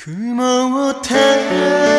雲を照ら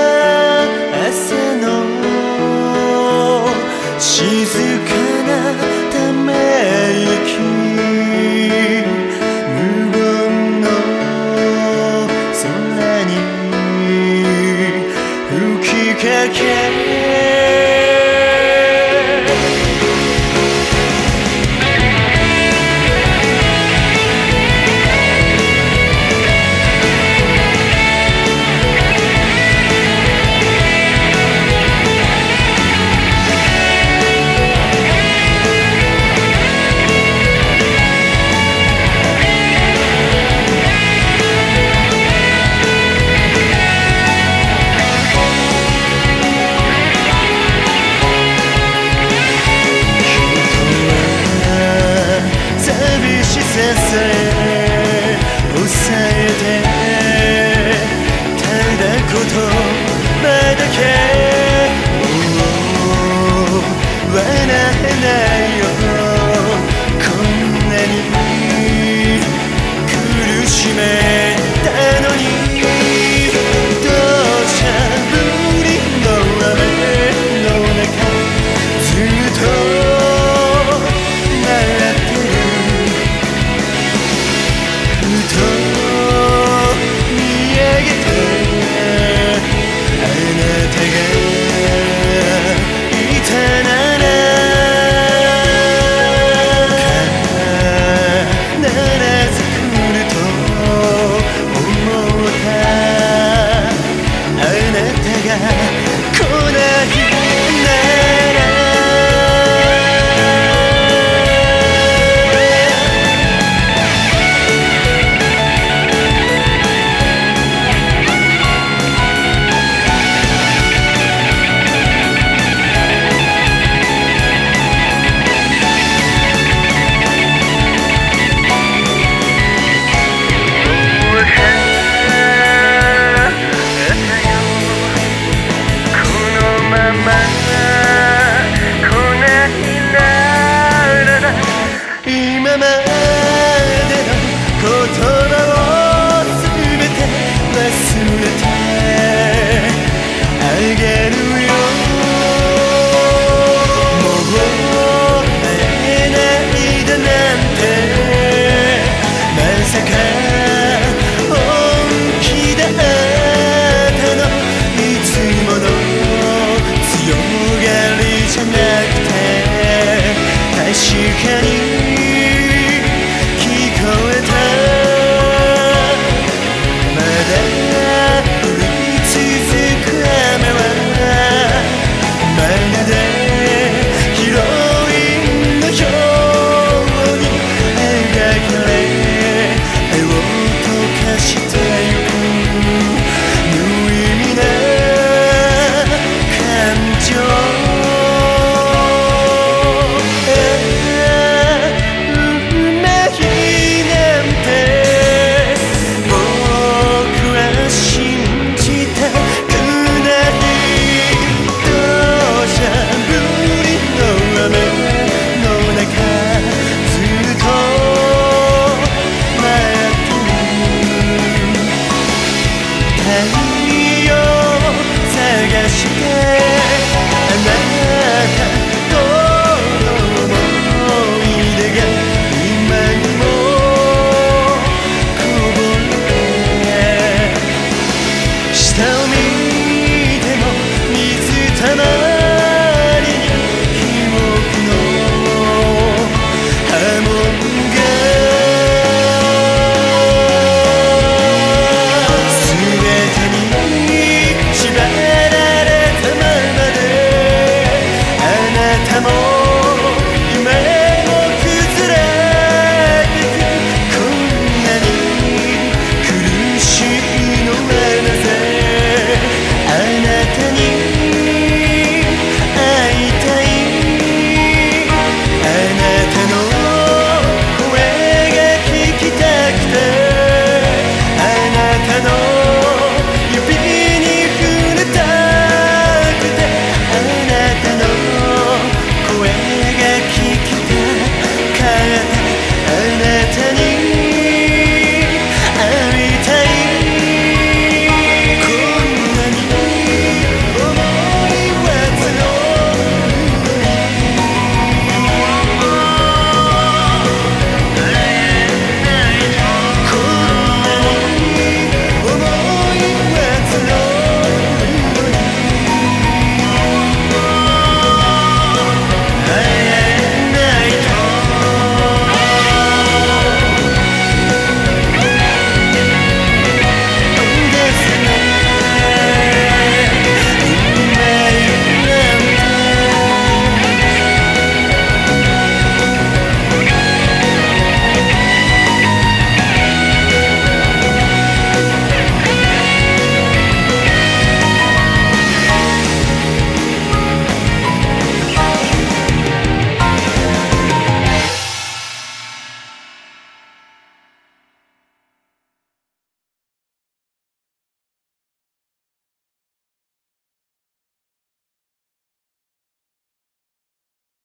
tell me